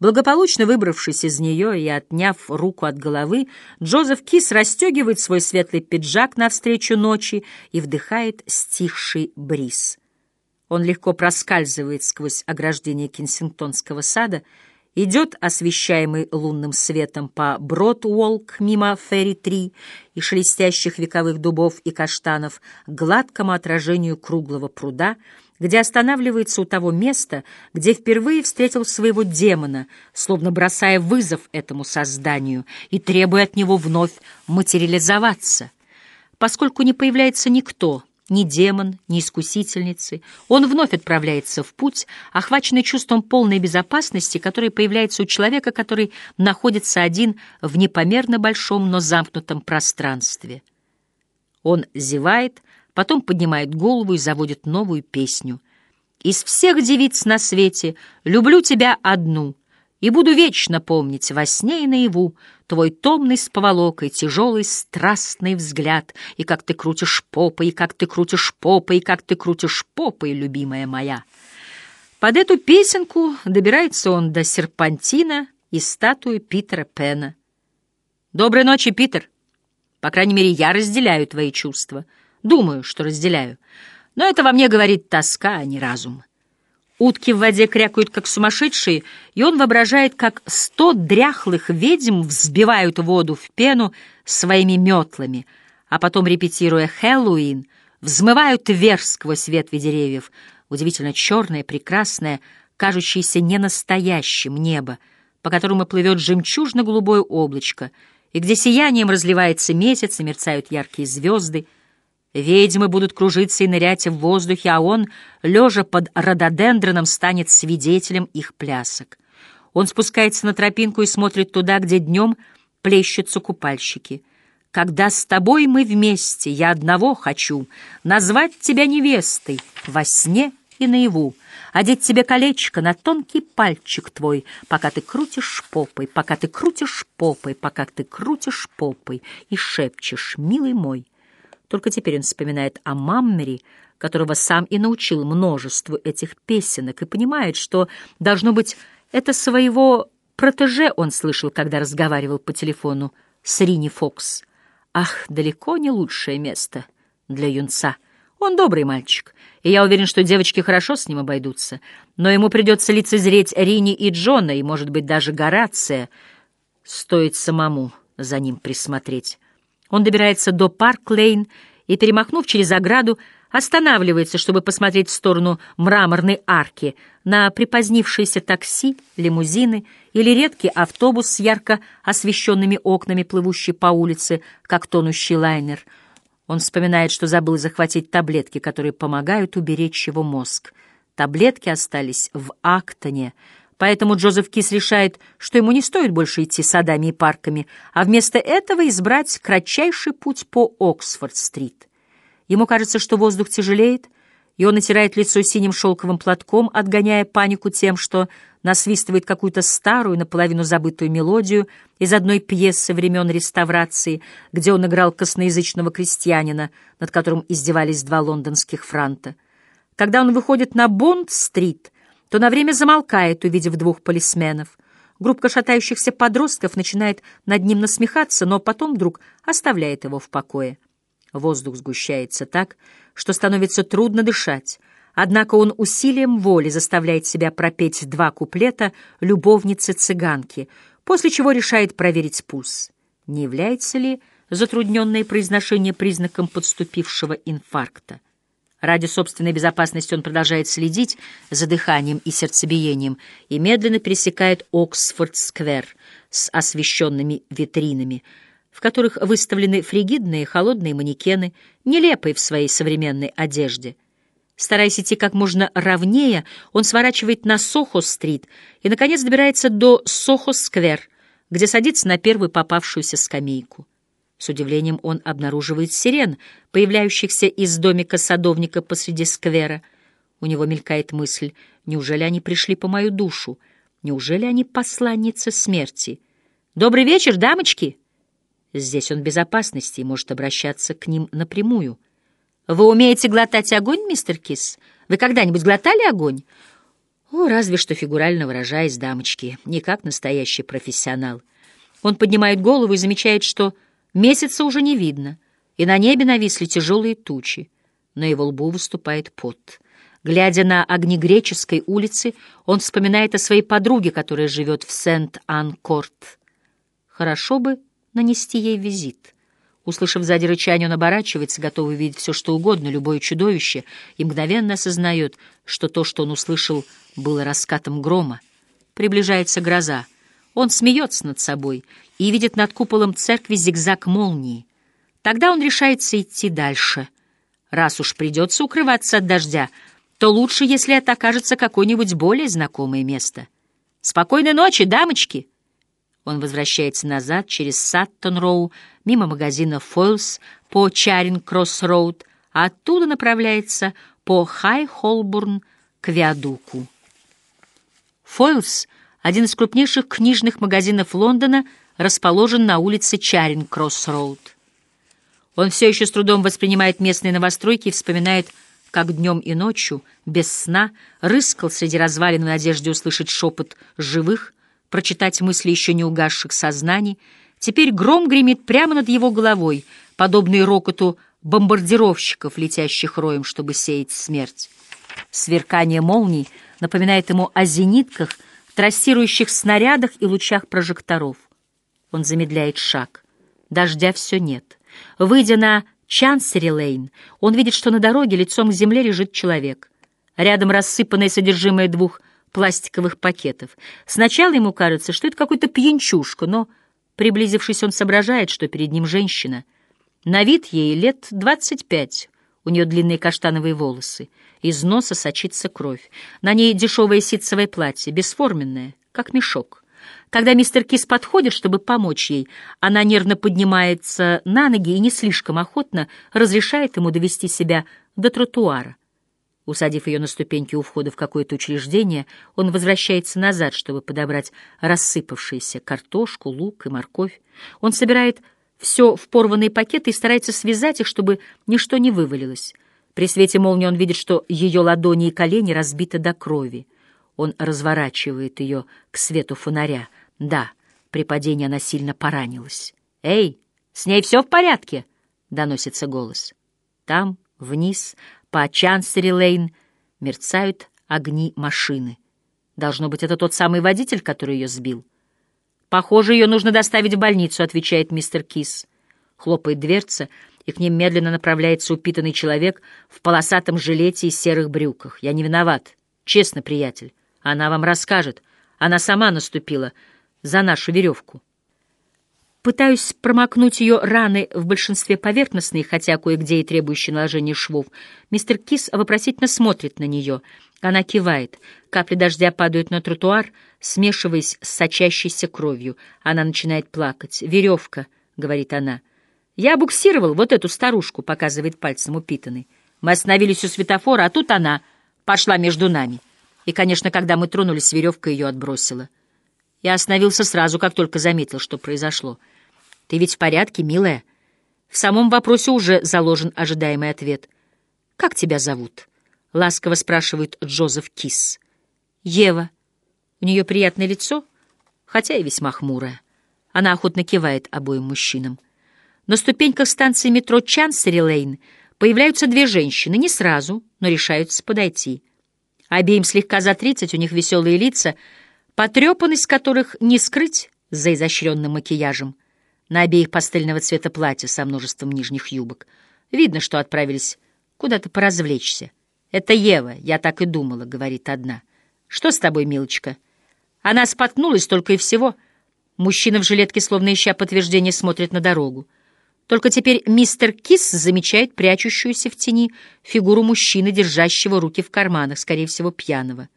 Благополучно выбравшись из нее и отняв руку от головы, Джозеф Кис расстегивает свой светлый пиджак навстречу ночи и вдыхает стихший бриз. Он легко проскальзывает сквозь ограждение Кенсингтонского сада, идет, освещаемый лунным светом, по Брод-Уолк мимо Ферри-3 и шелестящих вековых дубов и каштанов к гладкому отражению круглого пруда — где останавливается у того места, где впервые встретил своего демона, словно бросая вызов этому созданию и требуя от него вновь материализоваться. Поскольку не появляется никто, ни демон, ни искусительницы, он вновь отправляется в путь, охваченный чувством полной безопасности, которое появляется у человека, который находится один в непомерно большом, но замкнутом пространстве. Он зевает, потом поднимает голову и заводит новую песню. «Из всех девиц на свете люблю тебя одну, и буду вечно помнить во сне и наяву твой томный с поволокой, тяжелый страстный взгляд, и как ты крутишь попой, и как ты крутишь попой, и как ты крутишь попой, любимая моя». Под эту песенку добирается он до серпантина и статуи Питера Пена. «Доброй ночи, Питер. По крайней мере, я разделяю твои чувства». Думаю, что разделяю. Но это во мне говорит тоска, а не разум. Утки в воде крякают, как сумасшедшие, и он воображает, как сто дряхлых ведьм взбивают воду в пену своими метлами, а потом, репетируя «Хэллоуин», взмывают вверх сквозь ветви деревьев, удивительно черное, прекрасное, кажущееся ненастоящим небо, по которому плывет жемчужно-голубое облачко, и где сиянием разливается месяц и мерцают яркие звезды, Ведьмы будут кружиться и нырять в воздухе, а он, лежа под рододендроном, станет свидетелем их плясок. Он спускается на тропинку и смотрит туда, где днем плещутся купальщики. «Когда с тобой мы вместе, я одного хочу назвать тебя невестой во сне и наяву, одеть тебе колечко на тонкий пальчик твой, пока ты крутишь попой, пока ты крутишь попой, пока ты крутишь попой и шепчешь, милый мой». Только теперь он вспоминает о Маммери, которого сам и научил множеству этих песенок, и понимает, что, должно быть, это своего протеже он слышал, когда разговаривал по телефону с Рини Фокс. Ах, далеко не лучшее место для юнца. Он добрый мальчик, и я уверен, что девочки хорошо с ним обойдутся, но ему придется лицезреть Рини и Джона, и, может быть, даже Горация. Стоит самому за ним присмотреть. Он добирается до Парк-Лейн и, перемахнув через ограду, останавливается, чтобы посмотреть в сторону мраморной арки на припозднившиеся такси, лимузины или редкий автобус с ярко освещенными окнами, плывущий по улице, как тонущий лайнер. Он вспоминает, что забыл захватить таблетки, которые помогают уберечь его мозг. Таблетки остались в Актоне — Поэтому Джозеф Кис решает, что ему не стоит больше идти садами и парками, а вместо этого избрать кратчайший путь по Оксфорд-стрит. Ему кажется, что воздух тяжелеет, и он натирает лицо синим шелковым платком, отгоняя панику тем, что насвистывает какую-то старую, наполовину забытую мелодию из одной пьесы времен реставрации, где он играл косноязычного крестьянина, над которым издевались два лондонских франта. Когда он выходит на Бонд-стрит, то на время замолкает, увидев двух полисменов. Группка шатающихся подростков начинает над ним насмехаться, но потом вдруг оставляет его в покое. Воздух сгущается так, что становится трудно дышать. Однако он усилием воли заставляет себя пропеть два куплета любовницы-цыганки, после чего решает проверить пульс. Не является ли затрудненное произношение признаком подступившего инфаркта? Ради собственной безопасности он продолжает следить за дыханием и сердцебиением и медленно пересекает Оксфорд-сквер с освещенными витринами, в которых выставлены фригидные холодные манекены, нелепые в своей современной одежде. Стараясь идти как можно ровнее, он сворачивает на Сохо-стрит и, наконец, добирается до Сохо-сквер, где садится на первую попавшуюся скамейку. С удивлением он обнаруживает сирен, появляющихся из домика садовника посреди сквера. У него мелькает мысль, неужели они пришли по мою душу? Неужели они посланницы смерти? «Добрый вечер, дамочки!» Здесь он в безопасности и может обращаться к ним напрямую. «Вы умеете глотать огонь, мистер Кис? Вы когда-нибудь глотали огонь?» О, разве что фигурально выражаясь, дамочки, не как настоящий профессионал. Он поднимает голову и замечает, что месяца уже не видно, и на небе нависли тяжелые тучи. На его лбу выступает пот. Глядя на огни Греческой улицы, он вспоминает о своей подруге, которая живет в Сент-Ан-Корт. Хорошо бы нанести ей визит. Услышав сзади рычание, он оборачивается, готовый видеть все, что угодно, любое чудовище, и мгновенно осознает, что то, что он услышал, было раскатом грома. Приближается гроза. Он смеется над собой и видит над куполом церкви зигзаг молнии. Тогда он решается идти дальше. Раз уж придется укрываться от дождя, то лучше, если это окажется какое-нибудь более знакомое место. «Спокойной ночи, дамочки!» Он возвращается назад через Саттон-Роу, мимо магазина «Фойлс» по Чаринг-Кросс-Роуд, а оттуда направляется по Хай-Холбурн к Виадуку. «Фойлс» — один из крупнейших книжных магазинов Лондона, расположен на улице Чаринг-Кросс-Роуд. Он все еще с трудом воспринимает местные новостройки и вспоминает, как днем и ночью, без сна, рыскал среди развалин в надежде услышать шепот живых, прочитать мысли еще не угасших сознаний. Теперь гром гремит прямо над его головой, подобный рокоту бомбардировщиков, летящих роем, чтобы сеять смерть. Сверкание молний напоминает ему о зенитках, трассирующих снарядах и лучах прожекторов. Он замедляет шаг. Дождя все нет. Выйдя на Чансери-Лейн, он видит, что на дороге лицом к земле лежит человек. Рядом рассыпанное содержимое двух пластиковых пакетов. Сначала ему кажется, что это какой-то пьянчушка, но, приблизившись, он соображает, что перед ним женщина. На вид ей лет двадцать пять, у нее длинные каштановые волосы, из носа сочится кровь. На ней дешевое ситцевое платье, бесформенное, как мешок. Когда мистер Кис подходит, чтобы помочь ей, она нервно поднимается на ноги и не слишком охотно разрешает ему довести себя до тротуара. Усадив ее на ступеньки у входа в какое-то учреждение, он возвращается назад, чтобы подобрать рассыпавшиеся картошку, лук и морковь. Он собирает все в порванные пакеты и старается связать их, чтобы ничто не вывалилось. При свете молнии он видит, что ее ладони и колени разбиты до крови. Он разворачивает ее к свету фонаря. Да, при падении она сильно поранилась. «Эй, с ней все в порядке?» — доносится голос. Там, вниз, по Чансери-Лейн мерцают огни машины. Должно быть, это тот самый водитель, который ее сбил. «Похоже, ее нужно доставить в больницу», — отвечает мистер Кис. Хлопает дверца, и к ним медленно направляется упитанный человек в полосатом жилете и серых брюках. «Я не виноват. Честно, приятель. Она вам расскажет. Она сама наступила за нашу веревку». Пытаюсь промокнуть ее раны в большинстве поверхностные, хотя кое-где и требующие наложения швов. Мистер Кис вопросительно смотрит на нее. Она кивает. Капли дождя падают на тротуар, смешиваясь с сочащейся кровью. Она начинает плакать. «Веревка», — говорит она. «Я буксировал вот эту старушку», — показывает пальцем упитанный. Мы остановились у светофора, а тут она пошла между нами. И, конечно, когда мы тронулись, веревка ее отбросила. Я остановился сразу, как только заметил, что произошло. Ты ведь в порядке, милая? В самом вопросе уже заложен ожидаемый ответ. Как тебя зовут? Ласково спрашивает Джозеф Кис. Ева. У нее приятное лицо, хотя и весьма хмурое. Она охотно кивает обоим мужчинам. На ступеньках станции метро Чансери-Лейн появляются две женщины, не сразу, но решаются подойти. Обеим слегка за тридцать, у них веселые лица, потрепанность которых не скрыть за изощренным макияжем. На обеих пастельного цвета платья со множеством нижних юбок. Видно, что отправились куда-то поразвлечься. «Это Ева, я так и думала», — говорит одна. «Что с тобой, милочка?» Она споткнулась только и всего. Мужчина в жилетке, словно ища подтверждение, смотрит на дорогу. Только теперь мистер Кис замечает прячущуюся в тени фигуру мужчины, держащего руки в карманах, скорее всего, пьяного.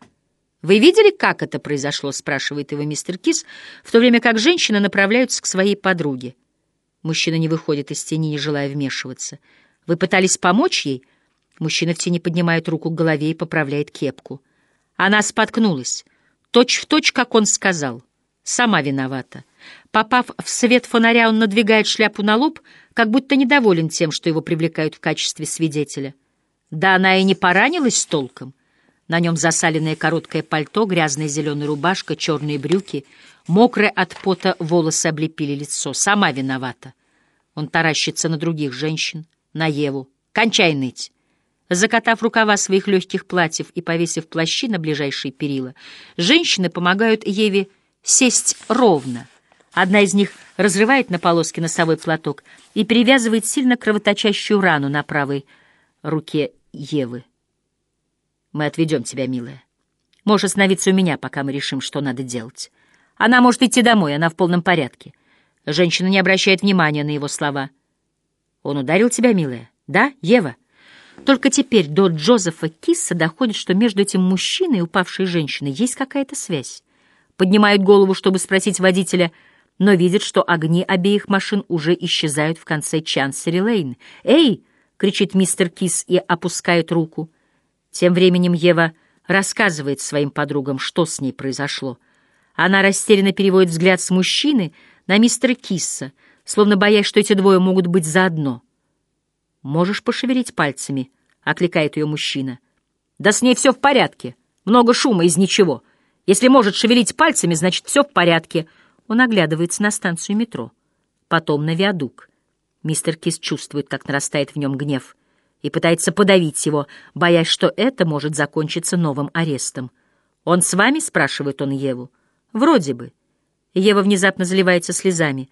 «Вы видели, как это произошло?» — спрашивает его мистер Кис, в то время как женщины направляются к своей подруге. Мужчина не выходит из тени, не желая вмешиваться. «Вы пытались помочь ей?» Мужчина в тени поднимает руку к голове и поправляет кепку. Она споткнулась. Точь в точь, как он сказал. Сама виновата. Попав в свет фонаря, он надвигает шляпу на лоб, как будто недоволен тем, что его привлекают в качестве свидетеля. Да она и не поранилась толком. На нем засаленное короткое пальто, грязная зеленая рубашка, черные брюки. Мокрые от пота волосы облепили лицо. Сама виновата. Он таращится на других женщин, на Еву. «Кончай ныть!» Закатав рукава своих легких платьев и повесив плащи на ближайшие перила, женщины помогают Еве сесть ровно. Одна из них разрывает на полоски носовой платок и перевязывает сильно кровоточащую рану на правой руке Евы. «Мы отведем тебя, милая. Можешь остановиться у меня, пока мы решим, что надо делать. Она может идти домой, она в полном порядке». Женщина не обращает внимания на его слова. «Он ударил тебя, милая? Да, Ева?» Только теперь до Джозефа Кисса доходит, что между этим мужчиной и упавшей женщиной есть какая-то связь. Поднимают голову, чтобы спросить водителя, но видят, что огни обеих машин уже исчезают в конце Чансери-Лейн. «Эй!» — кричит мистер Кис и опускает руку. Тем временем Ева рассказывает своим подругам, что с ней произошло. Она растерянно переводит взгляд с мужчины на мистера Кисса, словно боясь, что эти двое могут быть заодно. «Можешь пошевелить пальцами?» — окликает ее мужчина. «Да с ней все в порядке. Много шума из ничего. Если может шевелить пальцами, значит, все в порядке». Он оглядывается на станцию метро. Потом на виадук. Мистер Кис чувствует, как нарастает в нем гнев, и пытается подавить его, боясь, что это может закончиться новым арестом. «Он с вами?» — спрашивает он Еву. «Вроде бы». Ева внезапно заливается слезами.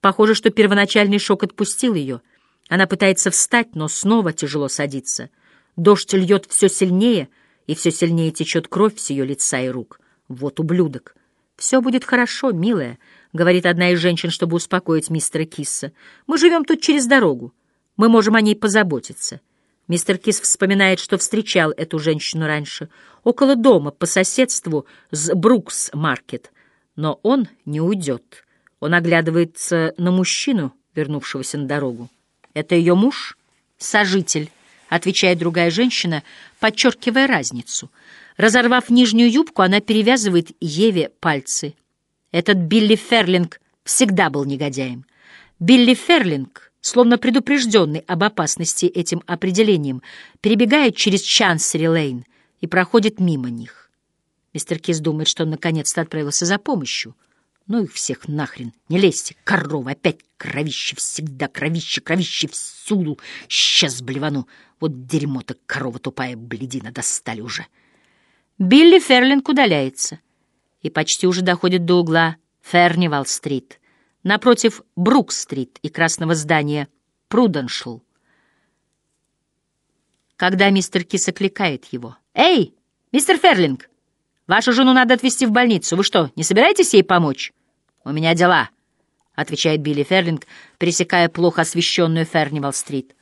Похоже, что первоначальный шок отпустил ее — она пытается встать, но снова тяжело садится. Дождь льет все сильнее, и все сильнее течет кровь с ее лица и рук. Вот ублюдок. «Все будет хорошо, милая», — говорит одна из женщин, чтобы успокоить мистера Кисса. «Мы живем тут через дорогу. Мы можем о ней позаботиться». Мистер Кис вспоминает, что встречал эту женщину раньше, около дома, по соседству с Брукс-маркет. Но он не уйдет. Он оглядывается на мужчину, вернувшегося на дорогу. Это ее муж? Сожитель, отвечает другая женщина, подчеркивая разницу. Разорвав нижнюю юбку, она перевязывает Еве пальцы. Этот Билли Ферлинг всегда был негодяем. Билли Ферлинг, словно предупрежденный об опасности этим определением, перебегает через Чансери-Лейн и проходит мимо них. Мистер Кис думает, что он наконец-то отправился за помощью — ну их всех нахрен, не лезьте, корова, опять кровище, всегда кровище, кровище всюду. Сейчас блевану, вот дерьмо-то корова тупая, бледина, достали уже. Билли Ферлинг удаляется и почти уже доходит до угла Фернивал-стрит, напротив Брук-стрит и красного здания Пруденшл. Когда мистер Кис окликает его. «Эй, мистер Ферлинг, вашу жену надо отвезти в больницу. Вы что, не собираетесь ей помочь?» «У меня дела», — отвечает Билли Ферлинг, пересекая плохо освещенную Фернивал-стрит.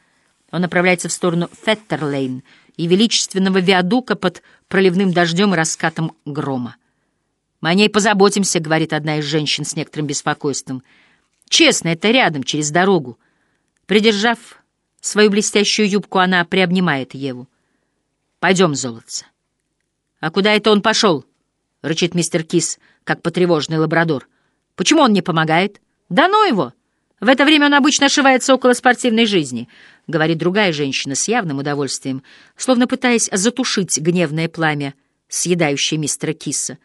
Он направляется в сторону Феттерлейн и величественного виадука под проливным дождем и раскатом грома. «Мы о ней позаботимся», — говорит одна из женщин с некоторым беспокойством. «Честно, это рядом, через дорогу». Придержав свою блестящую юбку, она приобнимает Еву. «Пойдем, золотце». «А куда это он пошел?» — рычит мистер Кис, как потревоженный лабрадор. Почему он не помогает? Да ну его! В это время он обычно ошивается около спортивной жизни, говорит другая женщина с явным удовольствием, словно пытаясь затушить гневное пламя, съедающее мистера Кисса.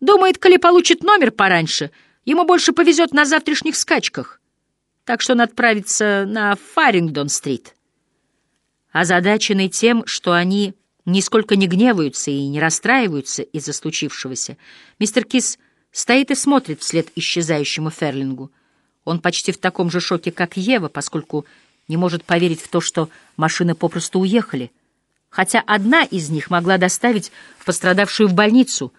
Думает, коли получит номер пораньше, ему больше повезет на завтрашних скачках. Так что он отправится на Фарингдон-стрит. Озадаченный тем, что они нисколько не гневаются и не расстраиваются из-за случившегося, мистер Кис Стоит и смотрит вслед исчезающему Ферлингу. Он почти в таком же шоке, как Ева, поскольку не может поверить в то, что машины попросту уехали. Хотя одна из них могла доставить пострадавшую в больницу,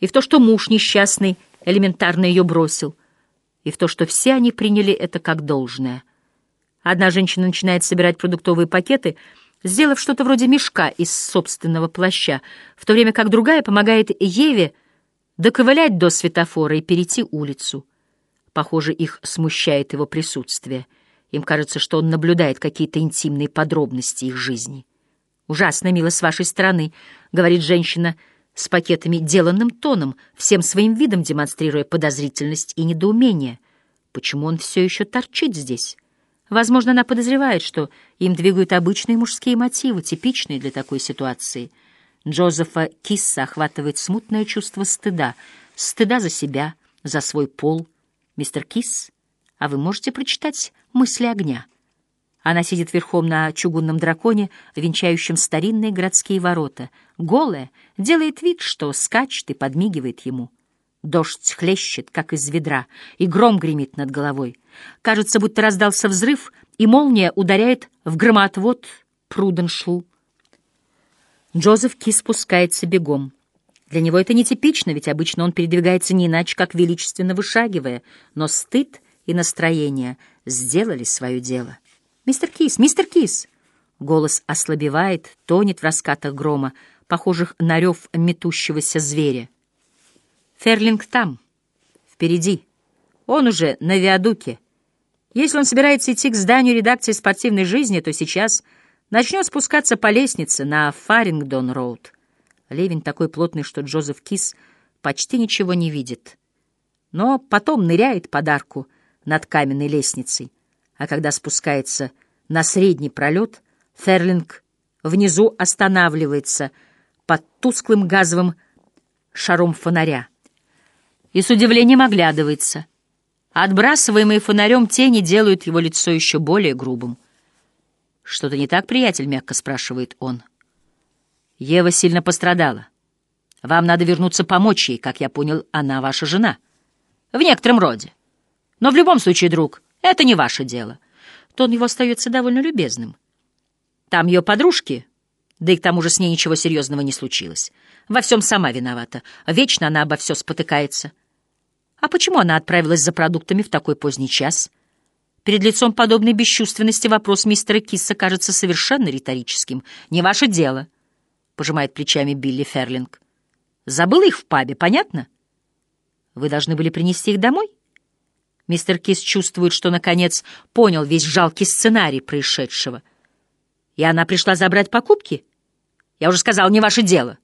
и в то, что муж несчастный элементарно ее бросил, и в то, что все они приняли это как должное. Одна женщина начинает собирать продуктовые пакеты, сделав что-то вроде мешка из собственного плаща, в то время как другая помогает Еве доковылять до светофора и перейти улицу. Похоже, их смущает его присутствие. Им кажется, что он наблюдает какие-то интимные подробности их жизни. «Ужасно мило с вашей стороны», — говорит женщина с пакетами деланным тоном, всем своим видом демонстрируя подозрительность и недоумение. Почему он все еще торчит здесь? Возможно, она подозревает, что им двигают обычные мужские мотивы, типичные для такой ситуации — Джозефа Кисса охватывает смутное чувство стыда. Стыда за себя, за свой пол. Мистер Кисс, а вы можете прочитать мысли огня? Она сидит верхом на чугунном драконе, венчающем старинные городские ворота. Голая, делает вид, что скачет и подмигивает ему. Дождь хлещет, как из ведра, и гром гремит над головой. Кажется, будто раздался взрыв, и молния ударяет в громоотвод Пруденшул. Джозеф Ки спускается бегом. Для него это нетипично, ведь обычно он передвигается не иначе, как величественно вышагивая, но стыд и настроение сделали свое дело. «Мистер Кис! Мистер Кис!» Голос ослабевает, тонет в раскатах грома, похожих на рев метущегося зверя. Ферлинг там, впереди. Он уже на виадуке. Если он собирается идти к зданию редакции спортивной жизни, то сейчас начнет спускаться по лестнице на Фарингдон-роуд. Ливень такой плотный, что Джозеф Кис почти ничего не видит. Но потом ныряет подарку над каменной лестницей, а когда спускается на средний пролет, Ферлинг внизу останавливается под тусклым газовым шаром фонаря и с удивлением оглядывается. Отбрасываемые фонарем тени делают его лицо еще более грубым. «Что-то не так, приятель?» — мягко спрашивает он. «Ева сильно пострадала. Вам надо вернуться помочь ей, как я понял, она ваша жена. В некотором роде. Но в любом случае, друг, это не ваше дело». Тон его остается довольно любезным. Там ее подружки, да и к тому же с ней ничего серьезного не случилось. Во всем сама виновата. Вечно она обо все спотыкается. А почему она отправилась за продуктами в такой поздний час?» Перед лицом подобной бесчувственности вопрос мистера Кисса кажется совершенно риторическим. «Не ваше дело», — пожимает плечами Билли Ферлинг. «Забыл их в пабе, понятно? Вы должны были принести их домой?» Мистер Кис чувствует, что, наконец, понял весь жалкий сценарий происшедшего. «И она пришла забрать покупки?» «Я уже сказал, не ваше дело.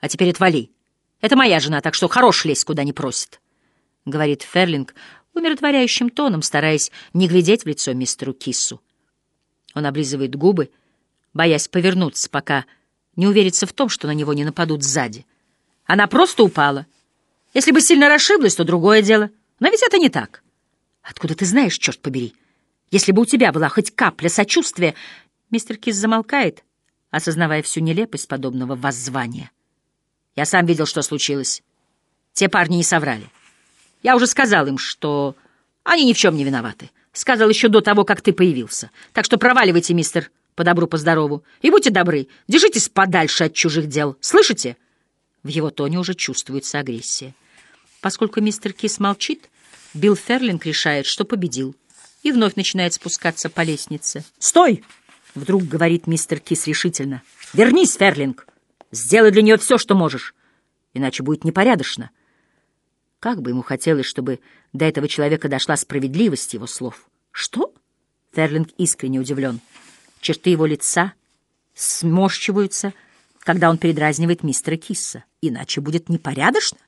А теперь отвали. Это моя жена, так что хорош лезть, куда не просит», — говорит Ферлинг, умиротворяющим тоном, стараясь не глядеть в лицо мистеру Киссу. Он облизывает губы, боясь повернуться, пока не уверится в том, что на него не нападут сзади. Она просто упала. Если бы сильно расшиблась, то другое дело. Но ведь это не так. Откуда ты знаешь, черт побери? Если бы у тебя была хоть капля сочувствия... Мистер Кис замолкает, осознавая всю нелепость подобного воззвания. Я сам видел, что случилось. Те парни не соврали. Я уже сказал им, что они ни в чем не виноваты. Сказал еще до того, как ты появился. Так что проваливайте, мистер, по добру, по здорову. И будьте добры, держитесь подальше от чужих дел. Слышите? В его тоне уже чувствуется агрессия. Поскольку мистер Кис молчит, Билл Ферлинг решает, что победил, и вновь начинает спускаться по лестнице. «Стой!» — вдруг говорит мистер Кис решительно. «Вернись, Ферлинг! Сделай для нее все, что можешь, иначе будет непорядочно». Как бы ему хотелось, чтобы до этого человека дошла справедливость его слов. «Что?» — Ферлинг искренне удивлен. Черты его лица сморщиваются, когда он передразнивает мистера Кисса. Иначе будет непорядочно.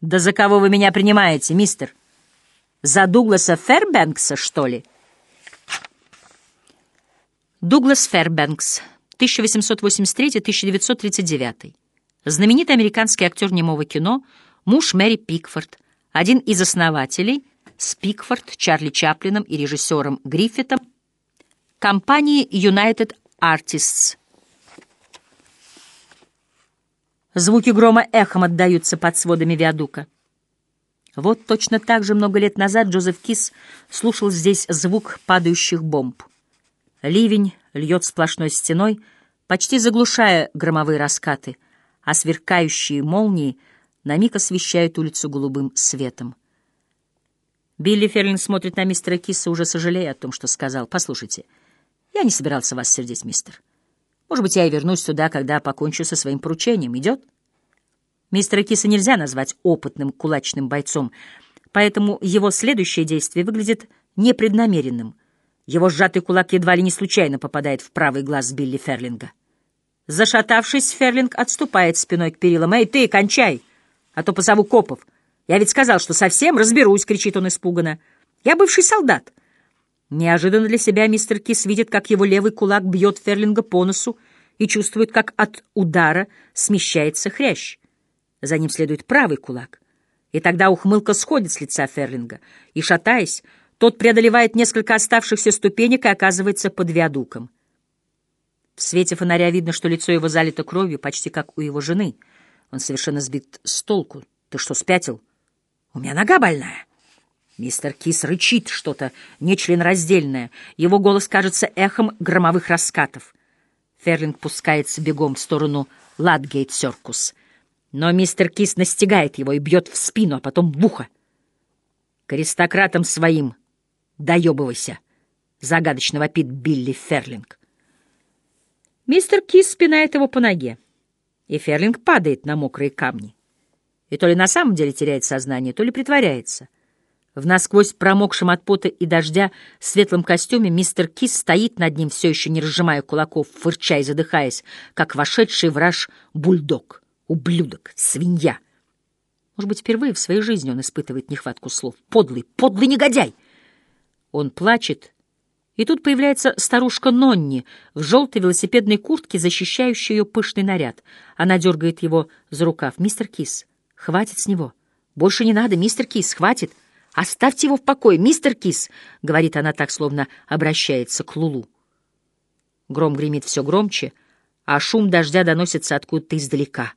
«Да за кого вы меня принимаете, мистер? За Дугласа Фербенкса, что ли?» Дуглас Фербенкс, 1883-1939. Знаменитый американский актер немого кино — муж Мэри Пикфорд, один из основателей с Пикфорд, Чарли Чаплином и режиссером Гриффитом компании United Artists. Звуки грома эхом отдаются под сводами виадука. Вот точно так же много лет назад Джозеф Кис слушал здесь звук падающих бомб. Ливень льет сплошной стеной, почти заглушая громовые раскаты, а сверкающие молнии — на миг освещают улицу голубым светом. Билли Ферлин смотрит на мистера Кисса, уже сожалея о том, что сказал. «Послушайте, я не собирался вас сердить, мистер. Может быть, я и вернусь сюда, когда покончу со своим поручением. Идет?» Мистера Киса нельзя назвать опытным кулачным бойцом, поэтому его следующее действие выглядит непреднамеренным. Его сжатый кулак едва ли не случайно попадает в правый глаз Билли Ферлинга. Зашатавшись, Ферлинг отступает спиной к перилам. «Эй, ты, кончай!» А то позову копов. Я ведь сказал, что совсем разберусь, — кричит он испуганно. Я бывший солдат. Неожиданно для себя мистер Кис видит, как его левый кулак бьет Ферлинга по носу и чувствует, как от удара смещается хрящ. За ним следует правый кулак. И тогда ухмылка сходит с лица Ферлинга, и, шатаясь, тот преодолевает несколько оставшихся ступенек и оказывается под виадуком. В свете фонаря видно, что лицо его залито кровью, почти как у его жены. Он совершенно сбит с толку. «Ты что, спятил? У меня нога больная!» Мистер Кис рычит что-то нечленораздельное. Его голос кажется эхом громовых раскатов. Ферлинг пускается бегом в сторону Ладгейт-Серкус. Но мистер Кис настигает его и бьет в спину, а потом в ухо. К аристократам своим доебывайся, загадочно вопит Билли Ферлинг. Мистер Кис спинает его по ноге, и Ферлинг падает на мокрые камни. И то ли на самом деле теряет сознание, то ли притворяется. В насквозь промокшем от пота и дождя светлом костюме мистер Кис стоит над ним, все еще не разжимая кулаков, фырча и задыхаясь, как вошедший враж бульдог, ублюдок, свинья. Может быть, впервые в своей жизни он испытывает нехватку слов. Подлый, подлый негодяй! Он плачет, и тут появляется старушка Нонни в желтой велосипедной куртке, защищающей ее пышный наряд. Она дергает его за рукав. «Мистер Кис, хватит с него. Больше не надо, мистер Кис, хватит. «Оставьте его в покое, мистер Кис!» — говорит она так, словно обращается к Лулу. Гром гремит все громче, а шум дождя доносится откуда-то издалека.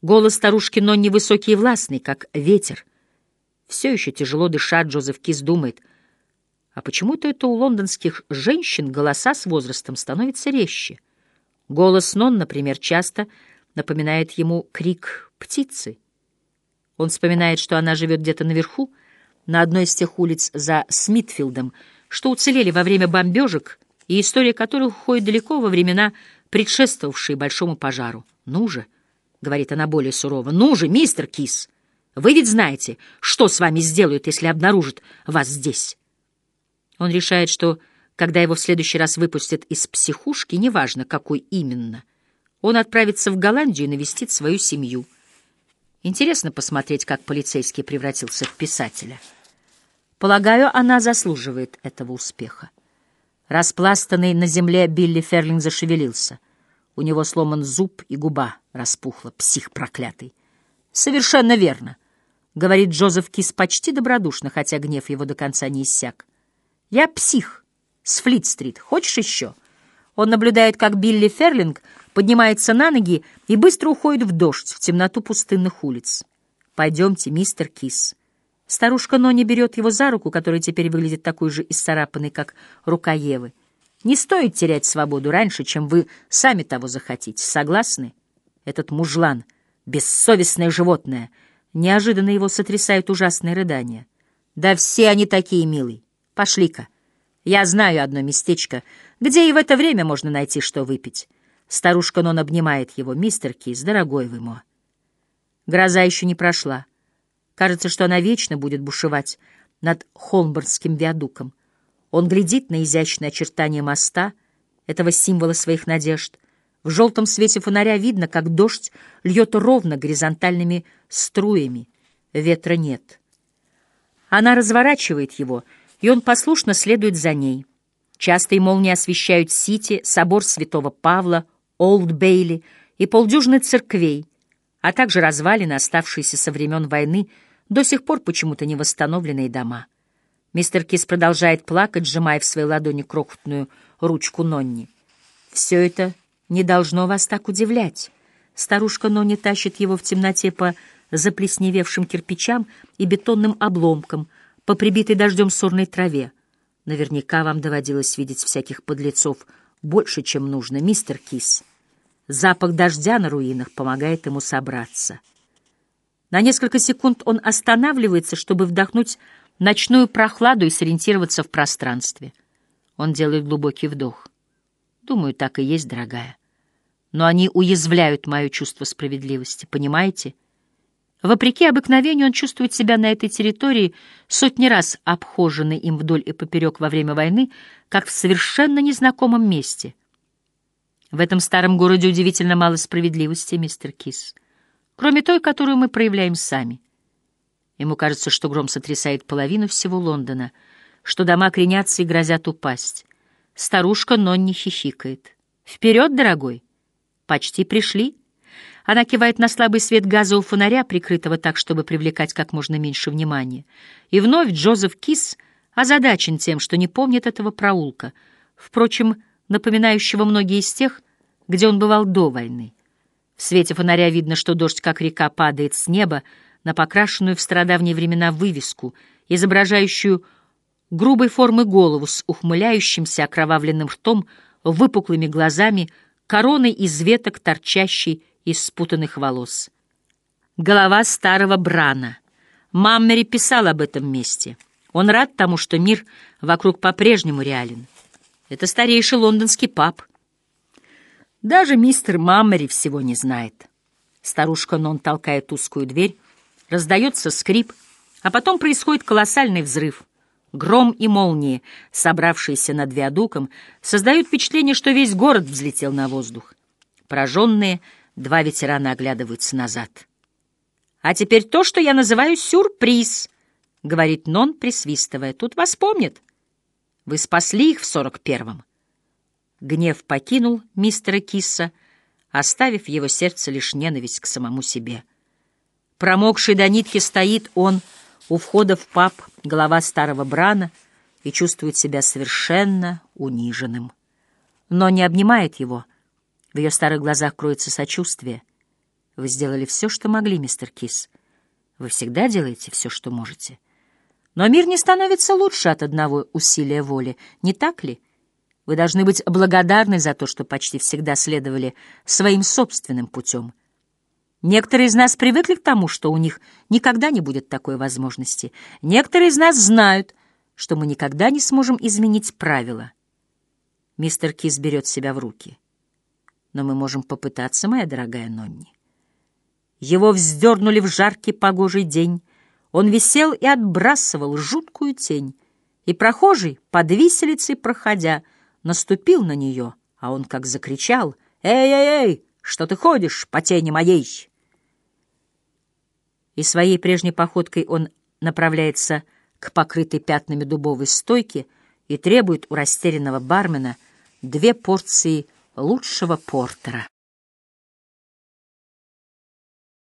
Голос старушки Нонни высокий и властный, как ветер. Все еще тяжело дыша, Джозеф Кис думает, а почему-то это у лондонских женщин голоса с возрастом становятся резче. Голос Нон, например, часто напоминает ему крик птицы. Он вспоминает, что она живет где-то наверху, на одной из тех улиц за Смитфилдом, что уцелели во время бомбежек и история которых уходит далеко во времена, предшествовавшие большому пожару. «Ну же», — говорит она более сурово, — «ну же, мистер Кис, вы ведь знаете, что с вами сделают, если обнаружат вас здесь». Он решает, что, когда его в следующий раз выпустят из психушки, неважно, какой именно, он отправится в Голландию и навестит свою семью — Интересно посмотреть, как полицейский превратился в писателя. Полагаю, она заслуживает этого успеха. Распластанный на земле Билли Ферлинг зашевелился. У него сломан зуб и губа распухла, псих проклятый. «Совершенно верно», — говорит Джозеф Кис почти добродушно, хотя гнев его до конца не иссяк. «Я псих с Флит-стрит. Хочешь еще?» Он наблюдает, как Билли Ферлинг поднимается на ноги и быстро уходит в дождь, в темноту пустынных улиц. «Пойдемте, мистер Кис». Старушка Нони берет его за руку, которая теперь выглядит такой же исцарапанной, как рука Евы. «Не стоит терять свободу раньше, чем вы сами того захотите. Согласны?» Этот мужлан, бессовестное животное, неожиданно его сотрясают ужасные рыдания. «Да все они такие, милый. Пошли-ка. Я знаю одно местечко, где и в это время можно найти, что выпить. Старушка Нон обнимает его. «Мистер Кис, дорогой вы мой». Гроза еще не прошла. Кажется, что она вечно будет бушевать над Холмбордским виадуком. Он глядит на изящные очертания моста, этого символа своих надежд. В желтом свете фонаря видно, как дождь льет ровно горизонтальными струями. Ветра нет. Она разворачивает его, и он послушно следует за ней — Частые молнии освещают Сити, собор Святого Павла, Олд-Бейли и полдюжины церквей, а также развалины, оставшиеся со времен войны, до сих пор почему-то не восстановленные дома. Мистер Кис продолжает плакать, сжимая в своей ладони крохотную ручку Нонни. «Все это не должно вас так удивлять». Старушка Нонни тащит его в темноте по заплесневевшим кирпичам и бетонным обломкам, по прибитой дождем сорной траве. Наверняка вам доводилось видеть всяких подлецов больше, чем нужно, мистер Кис. Запах дождя на руинах помогает ему собраться. На несколько секунд он останавливается, чтобы вдохнуть ночную прохладу и сориентироваться в пространстве. Он делает глубокий вдох. Думаю, так и есть, дорогая. Но они уязвляют мое чувство справедливости, понимаете? Вопреки обыкновению он чувствует себя на этой территории, сотни раз обхоженный им вдоль и поперек во время войны, как в совершенно незнакомом месте. В этом старом городе удивительно мало справедливости, мистер Кис, кроме той, которую мы проявляем сами. Ему кажется, что гром сотрясает половину всего Лондона, что дома кренятся и грозят упасть. Старушка Нонни хихикает. «Вперед, дорогой! «Почти пришли». Она кивает на слабый свет газового фонаря, прикрытого так, чтобы привлекать как можно меньше внимания. И вновь Джозеф Кис озадачен тем, что не помнит этого проулка, впрочем, напоминающего многие из тех, где он бывал до войны. В свете фонаря видно, что дождь, как река, падает с неба на покрашенную в стародавние времена вывеску, изображающую грубой формы голову с ухмыляющимся окровавленным ртом, выпуклыми глазами, короной из веток, торчащей из спутанных волос. Голова старого Брана. Маммери писал об этом месте. Он рад тому, что мир вокруг по-прежнему реален. Это старейший лондонский паб. Даже мистер Маммери всего не знает. Старушка Нон толкает узкую дверь, раздается скрип, а потом происходит колоссальный взрыв. Гром и молнии, собравшиеся над виадуком, создают впечатление, что весь город взлетел на воздух. Пораженные, два ветерана оглядываются назад. «А теперь то, что я называю сюрприз», — говорит Нон, присвистывая. «Тут вас помнят. Вы спасли их в сорок первом». Гнев покинул мистера Кисса, оставив в его сердце лишь ненависть к самому себе. Промокший до нитки стоит он у входа в паб, голова старого Брана, и чувствует себя совершенно униженным. Но не обнимает его. В ее старых глазах кроется сочувствие. Вы сделали все, что могли, мистер Кис. Вы всегда делаете все, что можете. Но мир не становится лучше от одного усилия воли, не так ли? Вы должны быть благодарны за то, что почти всегда следовали своим собственным путем — Некоторые из нас привыкли к тому, что у них никогда не будет такой возможности. Некоторые из нас знают, что мы никогда не сможем изменить правила. Мистер Кис берет себя в руки. Но мы можем попытаться, моя дорогая Нонни. Его вздернули в жаркий погожий день. Он висел и отбрасывал жуткую тень. И прохожий, под виселицей проходя, наступил на нее, а он как закричал «Эй-эй-эй, что ты ходишь по тени моей?» и своей прежней походкой он направляется к покрытой пятнами дубовой стойке и требует у растерянного бармена две порции лучшего портера.